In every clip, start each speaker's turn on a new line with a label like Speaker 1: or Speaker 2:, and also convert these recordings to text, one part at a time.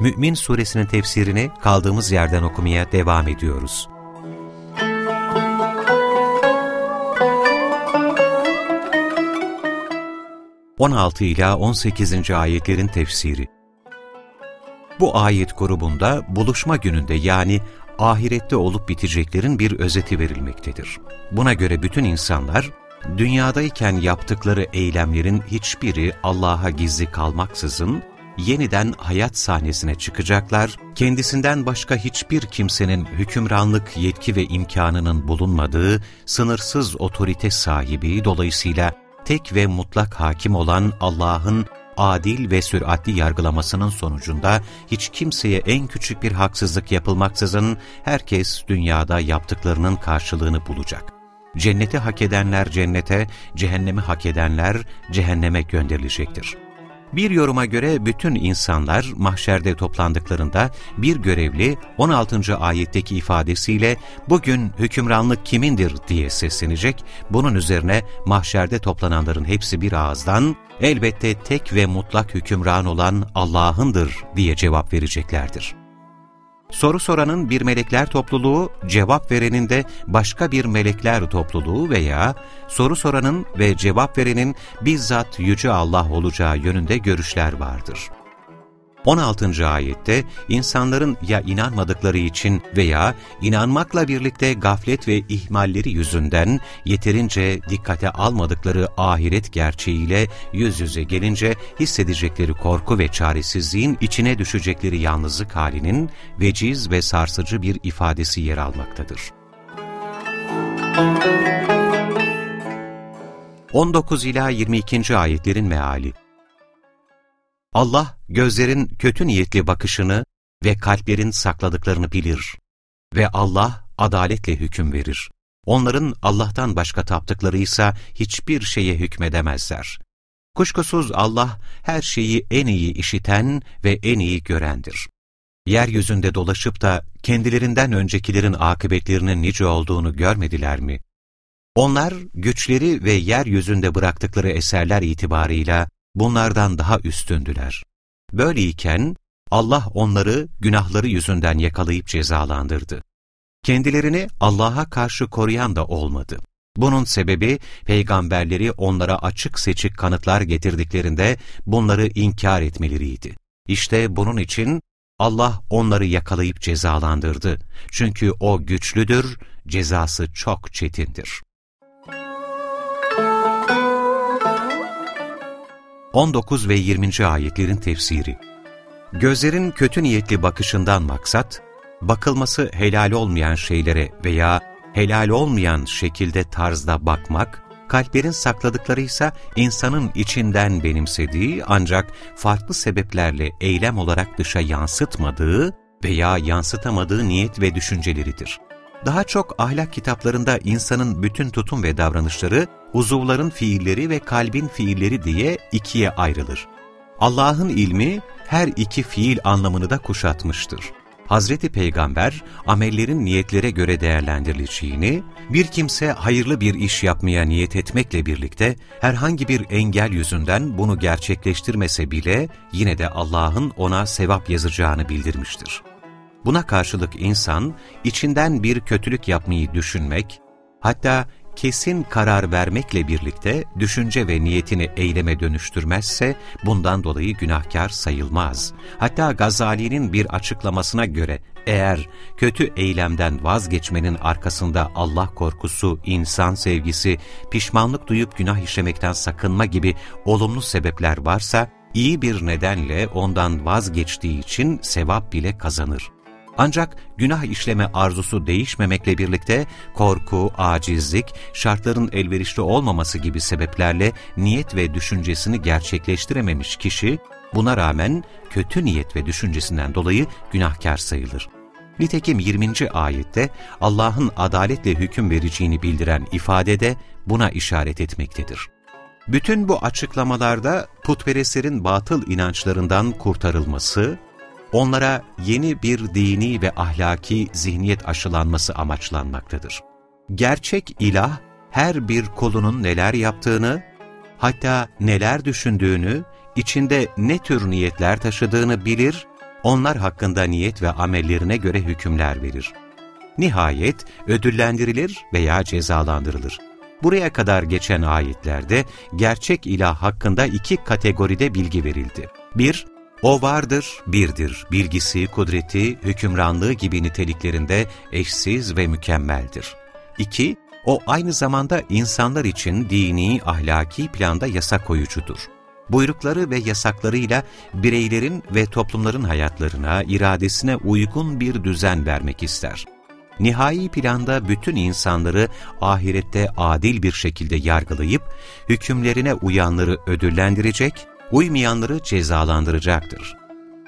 Speaker 1: Mü'min Suresinin tefsirini kaldığımız yerden okumaya devam ediyoruz. ...16 ila 18. ayetlerin tefsiri. Bu ayet grubunda buluşma gününde yani ahirette olup biteceklerin bir özeti verilmektedir. Buna göre bütün insanlar dünyadayken yaptıkları eylemlerin hiçbiri Allah'a gizli kalmaksızın, yeniden hayat sahnesine çıkacaklar, kendisinden başka hiçbir kimsenin hükümranlık yetki ve imkanının bulunmadığı sınırsız otorite sahibi dolayısıyla tek ve mutlak hakim olan Allah'ın adil ve süratli yargılamasının sonucunda hiç kimseye en küçük bir haksızlık yapılmaksızın herkes dünyada yaptıklarının karşılığını bulacak. Cenneti hak edenler cennete, cehennemi hak edenler cehenneme gönderilecektir. Bir yoruma göre bütün insanlar mahşerde toplandıklarında bir görevli 16. ayetteki ifadesiyle bugün hükümranlık kimindir diye seslenecek, bunun üzerine mahşerde toplananların hepsi bir ağızdan elbette tek ve mutlak hükümran olan Allah'ındır diye cevap vereceklerdir. Soru soranın bir melekler topluluğu, cevap verenin de başka bir melekler topluluğu veya soru soranın ve cevap verenin bizzat Yüce Allah olacağı yönünde görüşler vardır. 16. ayette insanların ya inanmadıkları için veya inanmakla birlikte gaflet ve ihmalleri yüzünden yeterince dikkate almadıkları ahiret gerçeğiyle yüz yüze gelince hissedecekleri korku ve çaresizliğin içine düşecekleri yalnızlık halinin veciz ve sarsıcı bir ifadesi yer almaktadır. 19 ila 22. ayetlerin meali Allah gözlerin kötü niyetli bakışını ve kalplerin sakladıklarını bilir. Ve Allah adaletle hüküm verir. Onların Allah'tan başka taptıkları ise hiçbir şeye hükmedemezler. Kuşkusuz Allah her şeyi en iyi işiten ve en iyi görendir. Yeryüzünde dolaşıp da kendilerinden öncekilerin akıbetlerinin nice olduğunu görmediler mi? Onlar güçleri ve yeryüzünde bıraktıkları eserler itibarıyla bunlardan daha üstündüler. Böyleyken Allah onları günahları yüzünden yakalayıp cezalandırdı. Kendilerini Allah'a karşı koruyan da olmadı. Bunun sebebi peygamberleri onlara açık seçik kanıtlar getirdiklerinde bunları inkar etmeleriydi. İşte bunun için Allah onları yakalayıp cezalandırdı. Çünkü O güçlüdür, cezası çok çetindir. 19 ve 20. ayetlerin tefsiri Gözlerin kötü niyetli bakışından maksat, bakılması helal olmayan şeylere veya helal olmayan şekilde tarzda bakmak, kalplerin sakladıkları ise insanın içinden benimsediği ancak farklı sebeplerle eylem olarak dışa yansıtmadığı veya yansıtamadığı niyet ve düşünceleridir. Daha çok ahlak kitaplarında insanın bütün tutum ve davranışları uzuvların fiilleri ve kalbin fiilleri diye ikiye ayrılır. Allah'ın ilmi her iki fiil anlamını da kuşatmıştır. Hazreti Peygamber amellerin niyetlere göre değerlendirileceğini, bir kimse hayırlı bir iş yapmaya niyet etmekle birlikte herhangi bir engel yüzünden bunu gerçekleştirmese bile yine de Allah'ın ona sevap yazacağını bildirmiştir. Buna karşılık insan içinden bir kötülük yapmayı düşünmek, hatta kesin karar vermekle birlikte düşünce ve niyetini eyleme dönüştürmezse bundan dolayı günahkar sayılmaz. Hatta Gazali'nin bir açıklamasına göre eğer kötü eylemden vazgeçmenin arkasında Allah korkusu, insan sevgisi, pişmanlık duyup günah işlemekten sakınma gibi olumlu sebepler varsa iyi bir nedenle ondan vazgeçtiği için sevap bile kazanır. Ancak günah işleme arzusu değişmemekle birlikte korku, acizlik, şartların elverişli olmaması gibi sebeplerle niyet ve düşüncesini gerçekleştirememiş kişi, buna rağmen kötü niyet ve düşüncesinden dolayı günahkar sayılır. Nitekim 20. ayette Allah'ın adaletle hüküm vereceğini bildiren ifadede buna işaret etmektedir. Bütün bu açıklamalarda putperestlerin batıl inançlarından kurtarılması, onlara yeni bir dini ve ahlaki zihniyet aşılanması amaçlanmaktadır. Gerçek ilah, her bir kulunun neler yaptığını, hatta neler düşündüğünü, içinde ne tür niyetler taşıdığını bilir, onlar hakkında niyet ve amellerine göre hükümler verir. Nihayet ödüllendirilir veya cezalandırılır. Buraya kadar geçen ayetlerde gerçek ilah hakkında iki kategoride bilgi verildi. 1- o vardır, birdir, bilgisi, kudreti, hükümranlığı gibi niteliklerinde eşsiz ve mükemmeldir. 2. O aynı zamanda insanlar için dini, ahlaki planda yasa koyucudur. Buyrukları ve yasaklarıyla bireylerin ve toplumların hayatlarına, iradesine uygun bir düzen vermek ister. Nihai planda bütün insanları ahirette adil bir şekilde yargılayıp, hükümlerine uyanları ödüllendirecek, uymayanları cezalandıracaktır.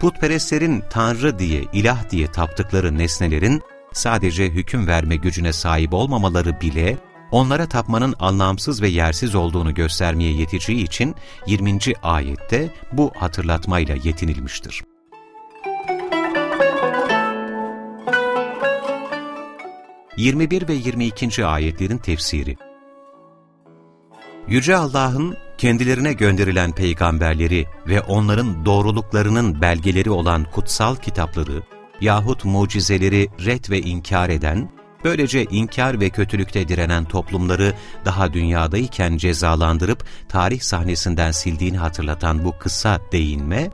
Speaker 1: Putperestlerin Tanrı diye, ilah diye taptıkları nesnelerin sadece hüküm verme gücüne sahip olmamaları bile onlara tapmanın anlamsız ve yersiz olduğunu göstermeye yeteceği için 20. ayette bu hatırlatmayla yetinilmiştir. ...21 ve 22. ayetlerin tefsiri Yüce Allah'ın kendilerine gönderilen peygamberleri ve onların doğruluklarının belgeleri olan kutsal kitapları yahut mucizeleri ret ve inkar eden, böylece inkar ve kötülükte direnen toplumları daha dünyadayken cezalandırıp tarih sahnesinden sildiğini hatırlatan bu kısa değinme,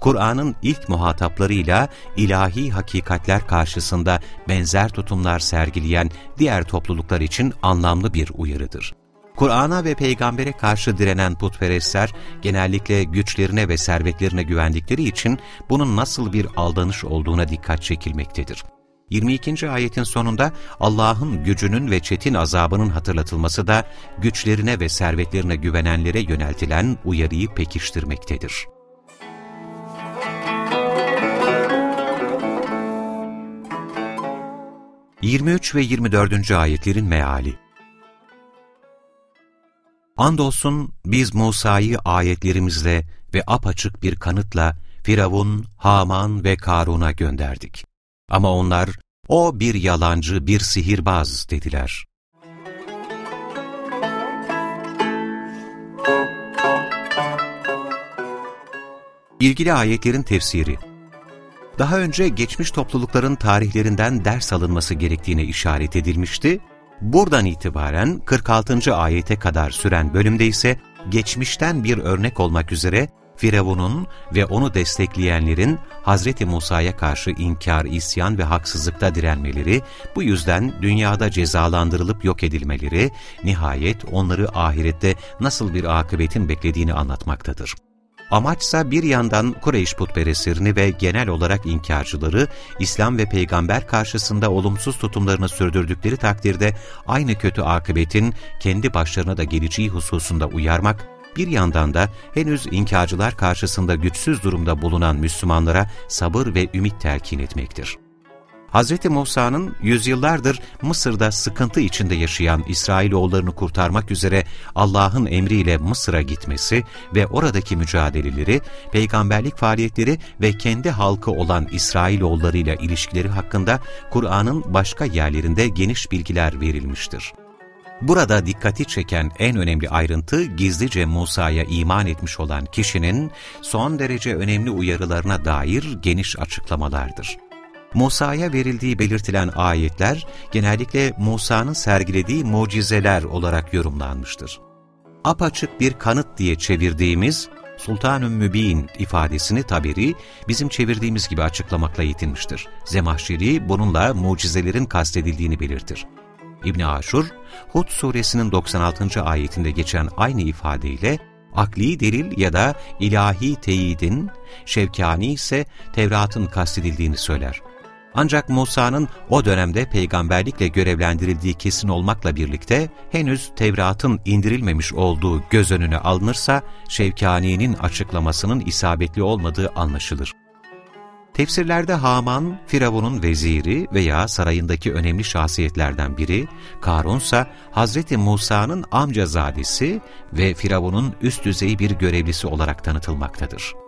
Speaker 1: Kur'an'ın ilk muhataplarıyla ilahi hakikatler karşısında benzer tutumlar sergileyen diğer topluluklar için anlamlı bir uyarıdır. Kur'an'a ve peygambere karşı direnen putperestler genellikle güçlerine ve servetlerine güvendikleri için bunun nasıl bir aldanış olduğuna dikkat çekilmektedir. 22. ayetin sonunda Allah'ın gücünün ve çetin azabının hatırlatılması da güçlerine ve servetlerine güvenenlere yöneltilen uyarıyı pekiştirmektedir. Yirmi ve 24. ayetlerin meali Andolsun biz Musa'yı ayetlerimizle ve apaçık bir kanıtla Firavun, Haman ve Karun'a gönderdik. Ama onlar, o bir yalancı, bir sihirbaz dediler. İlgili ayetlerin tefsiri Daha önce geçmiş toplulukların tarihlerinden ders alınması gerektiğine işaret edilmişti Buradan itibaren 46. ayete kadar süren bölümde ise geçmişten bir örnek olmak üzere Firavun'un ve onu destekleyenlerin Hz. Musa'ya karşı inkar, isyan ve haksızlıkta direnmeleri, bu yüzden dünyada cezalandırılıp yok edilmeleri, nihayet onları ahirette nasıl bir akıbetin beklediğini anlatmaktadır. Amaçsa bir yandan Kureyş putperestlerini ve genel olarak inkarcıları İslam ve peygamber karşısında olumsuz tutumlarını sürdürdükleri takdirde aynı kötü akıbetin kendi başlarına da geleceği hususunda uyarmak, bir yandan da henüz inkarcılar karşısında güçsüz durumda bulunan Müslümanlara sabır ve ümit telkin etmektir. Hz. Musa'nın yüzyıllardır Mısır'da sıkıntı içinde yaşayan İsrailoğullarını kurtarmak üzere Allah'ın emriyle Mısır'a gitmesi ve oradaki mücadeleleri, peygamberlik faaliyetleri ve kendi halkı olan İsrailoğullarıyla ilişkileri hakkında Kur'an'ın başka yerlerinde geniş bilgiler verilmiştir. Burada dikkati çeken en önemli ayrıntı gizlice Musa'ya iman etmiş olan kişinin son derece önemli uyarılarına dair geniş açıklamalardır. Musa'ya verildiği belirtilen ayetler genellikle Musa'nın sergilediği mucizeler olarak yorumlanmıştır. Apaçık bir kanıt diye çevirdiğimiz Sultan-ı Mübin ifadesini Taberi bizim çevirdiğimiz gibi açıklamakla yetinmiştir. Zemahşeri bununla mucizelerin kastedildiğini belirtir. İbni Aşur, Hud suresinin 96. ayetinde geçen aynı ifadeyle akli delil ya da ilahi teyidin, Şevkani ise Tevrat'ın kastedildiğini söyler. Ancak Musa'nın o dönemde peygamberlikle görevlendirildiği kesin olmakla birlikte henüz Tevrat'ın indirilmemiş olduğu göz önüne alınırsa Şevkani'nin açıklamasının isabetli olmadığı anlaşılır. Tefsirlerde Haman, Firavun'un veziri veya sarayındaki önemli şahsiyetlerden biri, Karun ise Hazreti Musa'nın amcazadesi ve Firavun'un üst düzey bir görevlisi olarak tanıtılmaktadır.